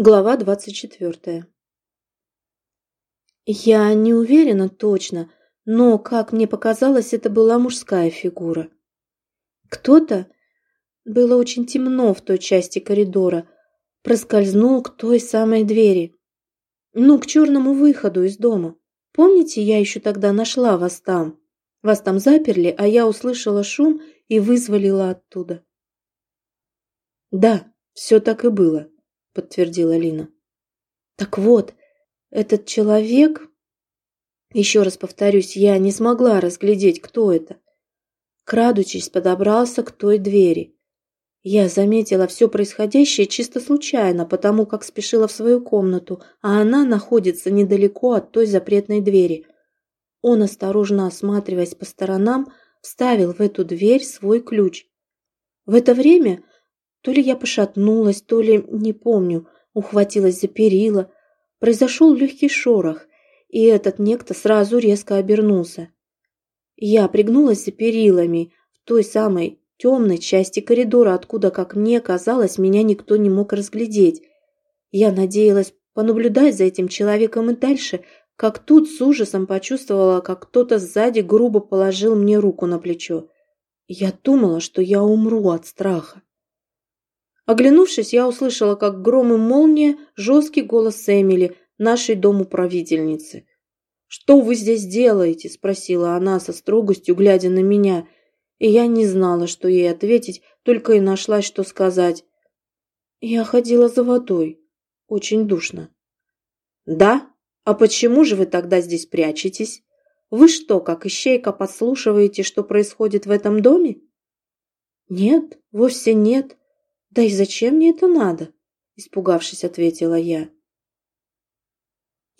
Глава двадцать четвертая. Я не уверена точно, но, как мне показалось, это была мужская фигура. Кто-то, было очень темно в той части коридора, проскользнул к той самой двери. Ну, к черному выходу из дома. Помните, я еще тогда нашла вас там? Вас там заперли, а я услышала шум и вызволила оттуда. Да, все так и было подтвердила Лина. Так вот, этот человек... Еще раз повторюсь, я не смогла разглядеть, кто это. Крадучись, подобрался к той двери. Я заметила все происходящее чисто случайно, потому как спешила в свою комнату, а она находится недалеко от той запретной двери. Он, осторожно осматриваясь по сторонам, вставил в эту дверь свой ключ. В это время то ли я пошатнулась, то ли, не помню, ухватилась за перила. Произошел легкий шорох, и этот некто сразу резко обернулся. Я пригнулась за перилами в той самой темной части коридора, откуда, как мне казалось, меня никто не мог разглядеть. Я надеялась понаблюдать за этим человеком и дальше, как тут с ужасом почувствовала, как кто-то сзади грубо положил мне руку на плечо. Я думала, что я умру от страха. Оглянувшись, я услышала, как гром и молния, жесткий голос Эмили, нашей домуправительницы. «Что вы здесь делаете?» – спросила она со строгостью, глядя на меня. И я не знала, что ей ответить, только и нашла, что сказать. Я ходила за водой. Очень душно. «Да? А почему же вы тогда здесь прячетесь? Вы что, как ищейка, подслушиваете, что происходит в этом доме?» «Нет, вовсе нет. «Да и зачем мне это надо?» – испугавшись, ответила я.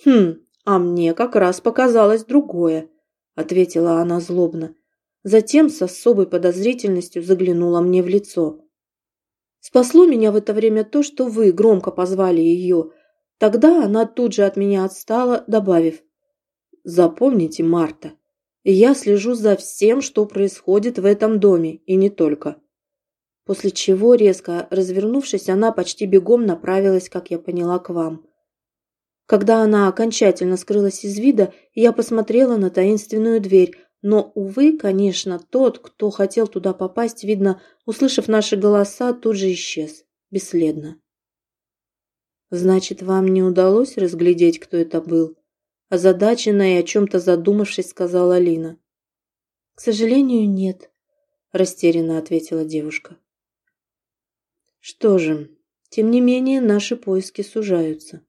«Хм, а мне как раз показалось другое», – ответила она злобно. Затем с особой подозрительностью заглянула мне в лицо. «Спасло меня в это время то, что вы громко позвали ее. Тогда она тут же от меня отстала, добавив. Запомните, Марта, я слежу за всем, что происходит в этом доме, и не только после чего, резко развернувшись, она почти бегом направилась, как я поняла, к вам. Когда она окончательно скрылась из вида, я посмотрела на таинственную дверь, но, увы, конечно, тот, кто хотел туда попасть, видно, услышав наши голоса, тут же исчез, бесследно. «Значит, вам не удалось разглядеть, кто это был?» Озадаченная и о чем-то задумавшись, сказала Лина. «К сожалению, нет», – растерянно ответила девушка. Что же, тем не менее, наши поиски сужаются.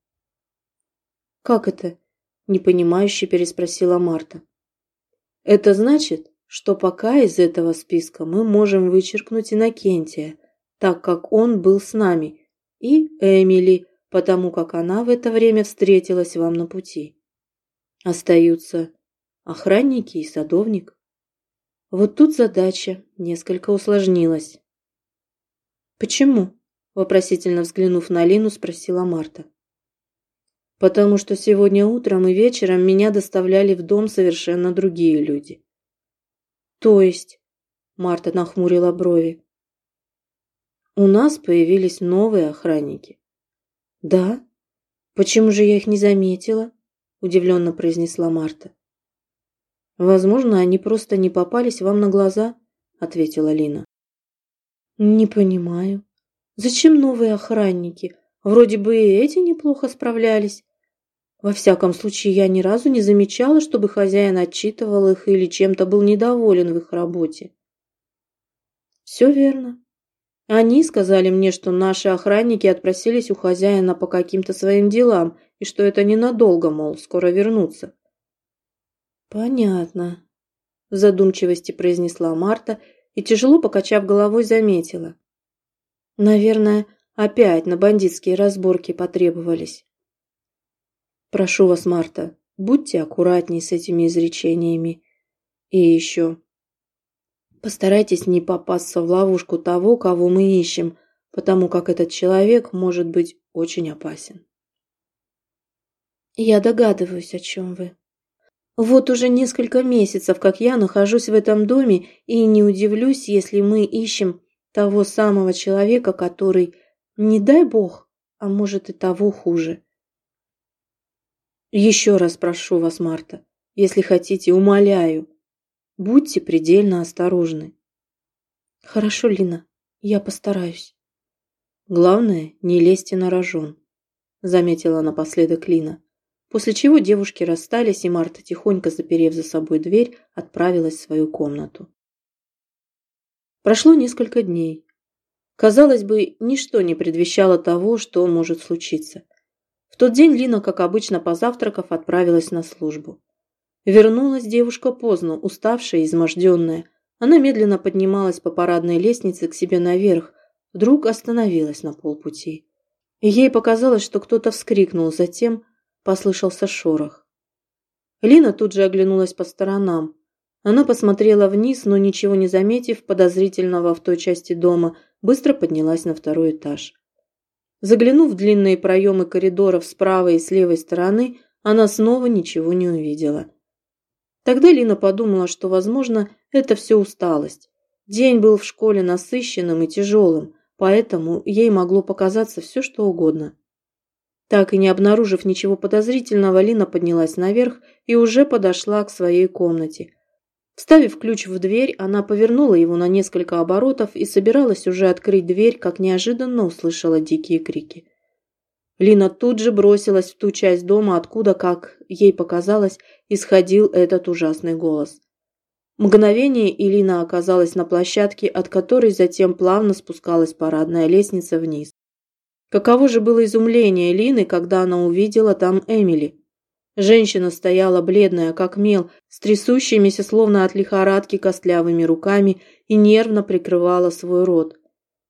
Как это? непонимающе переспросила Марта. Это значит, что пока из этого списка мы можем вычеркнуть Иннокентия, так как он был с нами, и Эмили, потому как она в это время встретилась вам на пути. Остаются охранники и садовник. Вот тут задача несколько усложнилась. «Почему?» – вопросительно взглянув на Лину, спросила Марта. «Потому что сегодня утром и вечером меня доставляли в дом совершенно другие люди». «То есть?» – Марта нахмурила брови. «У нас появились новые охранники». «Да? Почему же я их не заметила?» – удивленно произнесла Марта. «Возможно, они просто не попались вам на глаза», – ответила Лина. Не понимаю. Зачем новые охранники? Вроде бы и эти неплохо справлялись. Во всяком случае, я ни разу не замечала, чтобы хозяин отчитывал их или чем-то был недоволен в их работе. Все верно. Они сказали мне, что наши охранники отпросились у хозяина по каким-то своим делам, и что это ненадолго, мол, скоро вернутся. Понятно, в задумчивости произнесла Марта и, тяжело покачав головой, заметила. Наверное, опять на бандитские разборки потребовались. Прошу вас, Марта, будьте аккуратней с этими изречениями. И еще. Постарайтесь не попасться в ловушку того, кого мы ищем, потому как этот человек может быть очень опасен. Я догадываюсь, о чем вы. Вот уже несколько месяцев, как я нахожусь в этом доме, и не удивлюсь, если мы ищем того самого человека, который, не дай бог, а может и того хуже. Еще раз прошу вас, Марта, если хотите, умоляю, будьте предельно осторожны. Хорошо, Лина, я постараюсь. Главное, не лезьте на рожон, заметила напоследок Лина. После чего девушки расстались, и Марта, тихонько заперев за собой дверь, отправилась в свою комнату. Прошло несколько дней. Казалось бы, ничто не предвещало того, что может случиться. В тот день Лина, как обычно, позавтракав, отправилась на службу. Вернулась девушка поздно, уставшая и изможденная. Она медленно поднималась по парадной лестнице к себе наверх, вдруг остановилась на полпути. Ей показалось, что кто-то вскрикнул, затем послышался шорох. Лина тут же оглянулась по сторонам. Она посмотрела вниз, но ничего не заметив подозрительного в той части дома, быстро поднялась на второй этаж. Заглянув в длинные проемы коридоров с правой и с левой стороны, она снова ничего не увидела. Тогда Лина подумала, что, возможно, это все усталость. День был в школе насыщенным и тяжелым, поэтому ей могло показаться все, что угодно. Так и не обнаружив ничего подозрительного, Лина поднялась наверх и уже подошла к своей комнате. Вставив ключ в дверь, она повернула его на несколько оборотов и собиралась уже открыть дверь, как неожиданно услышала дикие крики. Лина тут же бросилась в ту часть дома, откуда, как ей показалось, исходил этот ужасный голос. Мгновение и Лина оказалась на площадке, от которой затем плавно спускалась парадная лестница вниз. Каково же было изумление Лины, когда она увидела там Эмили. Женщина стояла бледная, как мел, с трясущимися, словно от лихорадки, костлявыми руками и нервно прикрывала свой рот.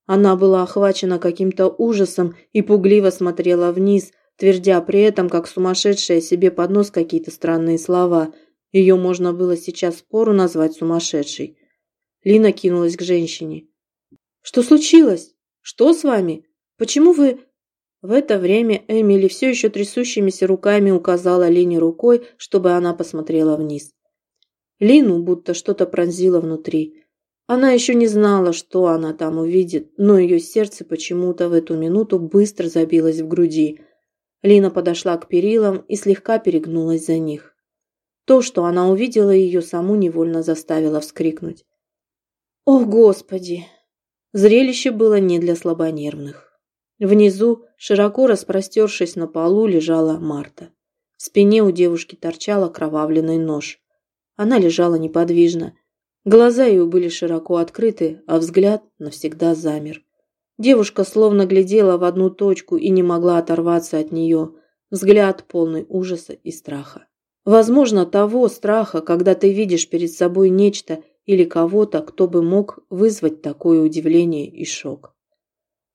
Она была охвачена каким-то ужасом и пугливо смотрела вниз, твердя при этом, как сумасшедшая себе под нос какие-то странные слова. Ее можно было сейчас спору назвать сумасшедшей. Лина кинулась к женщине. «Что случилось? Что с вами?» Почему вы...» В это время Эмили все еще трясущимися руками указала Лине рукой, чтобы она посмотрела вниз. Лину будто что-то пронзило внутри. Она еще не знала, что она там увидит, но ее сердце почему-то в эту минуту быстро забилось в груди. Лина подошла к перилам и слегка перегнулась за них. То, что она увидела, ее саму невольно заставило вскрикнуть. «О, Господи!» Зрелище было не для слабонервных. Внизу, широко распростершись на полу, лежала Марта. В спине у девушки торчал окровавленный нож. Она лежала неподвижно. Глаза ее были широко открыты, а взгляд навсегда замер. Девушка словно глядела в одну точку и не могла оторваться от нее. Взгляд полный ужаса и страха. Возможно, того страха, когда ты видишь перед собой нечто или кого-то, кто бы мог вызвать такое удивление и шок.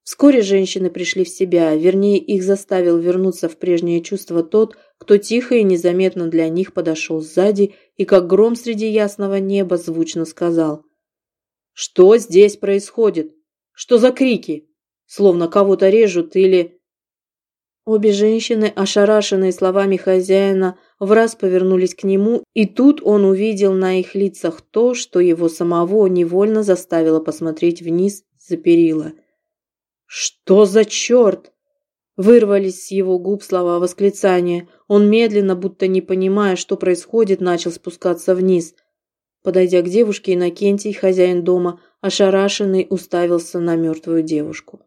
Вскоре женщины пришли в себя, вернее, их заставил вернуться в прежнее чувство тот, кто тихо и незаметно для них подошел сзади и, как гром среди ясного неба, звучно сказал. «Что здесь происходит? Что за крики? Словно кого-то режут или...» Обе женщины, ошарашенные словами хозяина, в раз повернулись к нему, и тут он увидел на их лицах то, что его самого невольно заставило посмотреть вниз за перила – «Что за черт?» Вырвались с его губ слова восклицания. Он медленно, будто не понимая, что происходит, начал спускаться вниз. Подойдя к девушке, Иннокентий, хозяин дома, ошарашенный, уставился на мертвую девушку.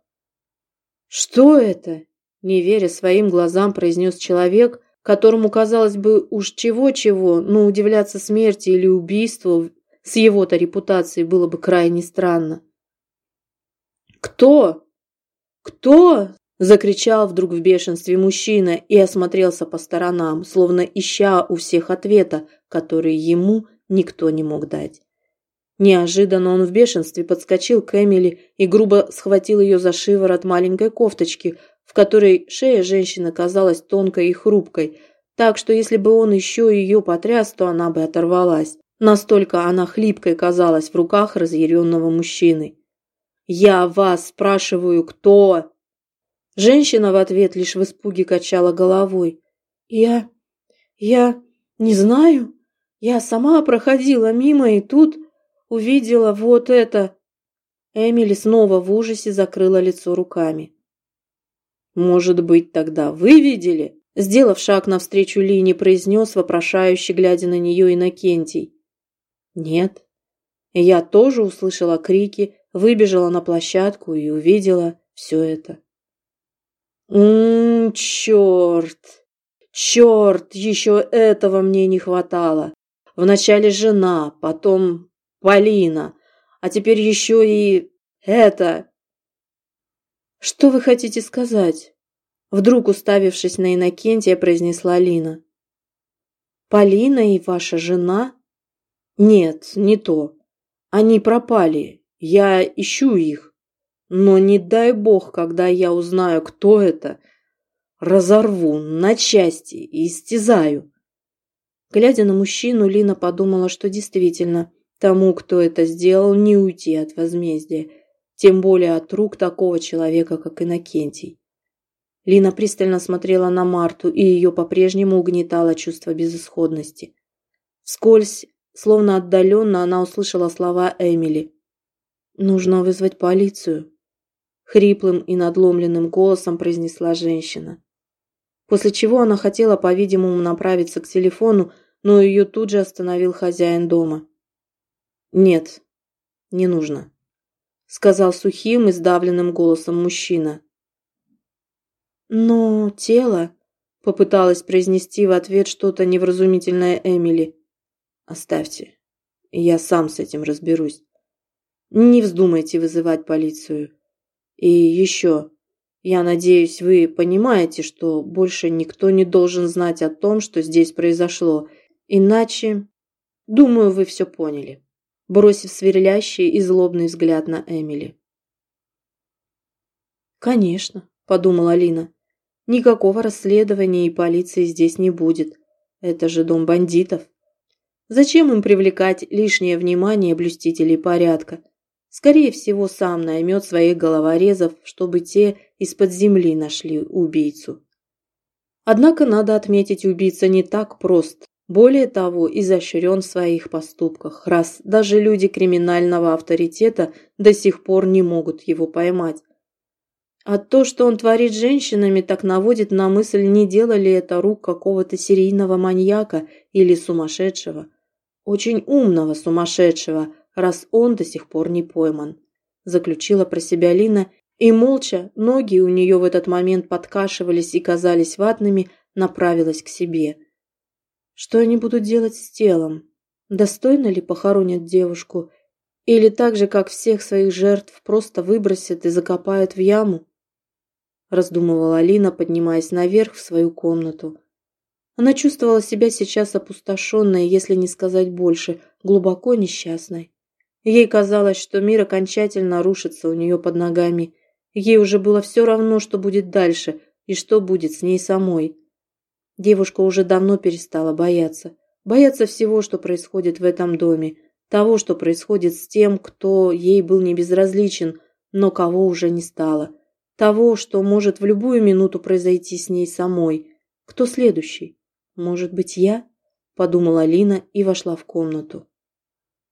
«Что это?» – не веря своим глазам, произнес человек, которому, казалось бы, уж чего-чего, но удивляться смерти или убийству с его-то репутацией было бы крайне странно. «Кто?» «Кто?» – закричал вдруг в бешенстве мужчина и осмотрелся по сторонам, словно ища у всех ответа, который ему никто не мог дать. Неожиданно он в бешенстве подскочил к Эмили и грубо схватил ее за шиворот маленькой кофточки, в которой шея женщины казалась тонкой и хрупкой, так что если бы он еще ее потряс, то она бы оторвалась. Настолько она хлипкой казалась в руках разъяренного мужчины. «Я вас спрашиваю, кто?» Женщина в ответ лишь в испуге качала головой. «Я... я... не знаю. Я сама проходила мимо и тут увидела вот это...» Эмили снова в ужасе закрыла лицо руками. Может быть, тогда вы видели? Сделав шаг навстречу Лине, произнес вопрошающе, глядя на нее Иннокентий. Нет. Я тоже услышала крики, выбежала на площадку и увидела все это. Ммм, черт! Черт, еще этого мне не хватало. Вначале жена, потом Полина, а теперь еще и это. Что вы хотите сказать? Вдруг, уставившись на Иннокентия, произнесла Лина. Полина и ваша жена? Нет, не то. Они пропали. Я ищу их. Но не дай бог, когда я узнаю, кто это, разорву на части и истязаю. Глядя на мужчину, Лина подумала, что действительно тому, кто это сделал, не уйти от возмездия, тем более от рук такого человека, как Иннокентий. Лина пристально смотрела на Марту, и ее по-прежнему угнетало чувство безысходности. Вскользь, словно отдаленно, она услышала слова Эмили. «Нужно вызвать полицию», — хриплым и надломленным голосом произнесла женщина. После чего она хотела, по-видимому, направиться к телефону, но ее тут же остановил хозяин дома. «Нет, не нужно», — сказал сухим и сдавленным голосом мужчина. «Но тело...» — попыталась произнести в ответ что-то невразумительное Эмили. «Оставьте. Я сам с этим разберусь. Не вздумайте вызывать полицию. И еще, я надеюсь, вы понимаете, что больше никто не должен знать о том, что здесь произошло. Иначе... Думаю, вы все поняли», бросив сверлящий и злобный взгляд на Эмили. «Конечно», — подумала Лина. Никакого расследования и полиции здесь не будет. Это же дом бандитов. Зачем им привлекать лишнее внимание блюстителей порядка? Скорее всего, сам наймет своих головорезов, чтобы те из-под земли нашли убийцу. Однако надо отметить, убийца не так прост. Более того, изощрен в своих поступках, раз даже люди криминального авторитета до сих пор не могут его поймать. А то, что он творит женщинами, так наводит на мысль, не делали это рук какого-то серийного маньяка или сумасшедшего. Очень умного сумасшедшего, раз он до сих пор не пойман. Заключила про себя Лина, и молча, ноги у нее в этот момент подкашивались и казались ватными, направилась к себе. Что они будут делать с телом? Достойно ли похоронят девушку? Или так же, как всех своих жертв, просто выбросят и закопают в яму? раздумывала Алина, поднимаясь наверх в свою комнату. Она чувствовала себя сейчас опустошенной, если не сказать больше, глубоко несчастной. Ей казалось, что мир окончательно рушится у нее под ногами. Ей уже было все равно, что будет дальше и что будет с ней самой. Девушка уже давно перестала бояться. Бояться всего, что происходит в этом доме. Того, что происходит с тем, кто ей был не безразличен, но кого уже не стало того, что может в любую минуту произойти с ней самой. Кто следующий? Может быть, я? Подумала Лина и вошла в комнату.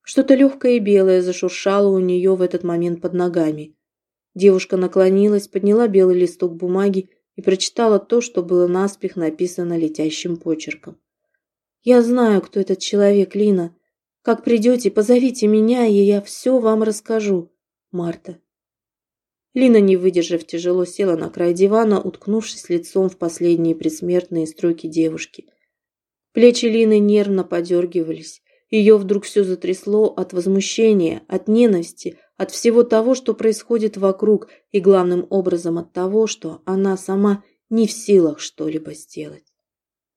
Что-то легкое и белое зашуршало у нее в этот момент под ногами. Девушка наклонилась, подняла белый листок бумаги и прочитала то, что было наспех написано летящим почерком. «Я знаю, кто этот человек, Лина. Как придете, позовите меня, и я все вам расскажу. Марта». Лина, не выдержав, тяжело села на край дивана, уткнувшись лицом в последние предсмертные строки девушки. Плечи Лины нервно подергивались. Ее вдруг все затрясло от возмущения, от ненависти, от всего того, что происходит вокруг, и главным образом от того, что она сама не в силах что-либо сделать.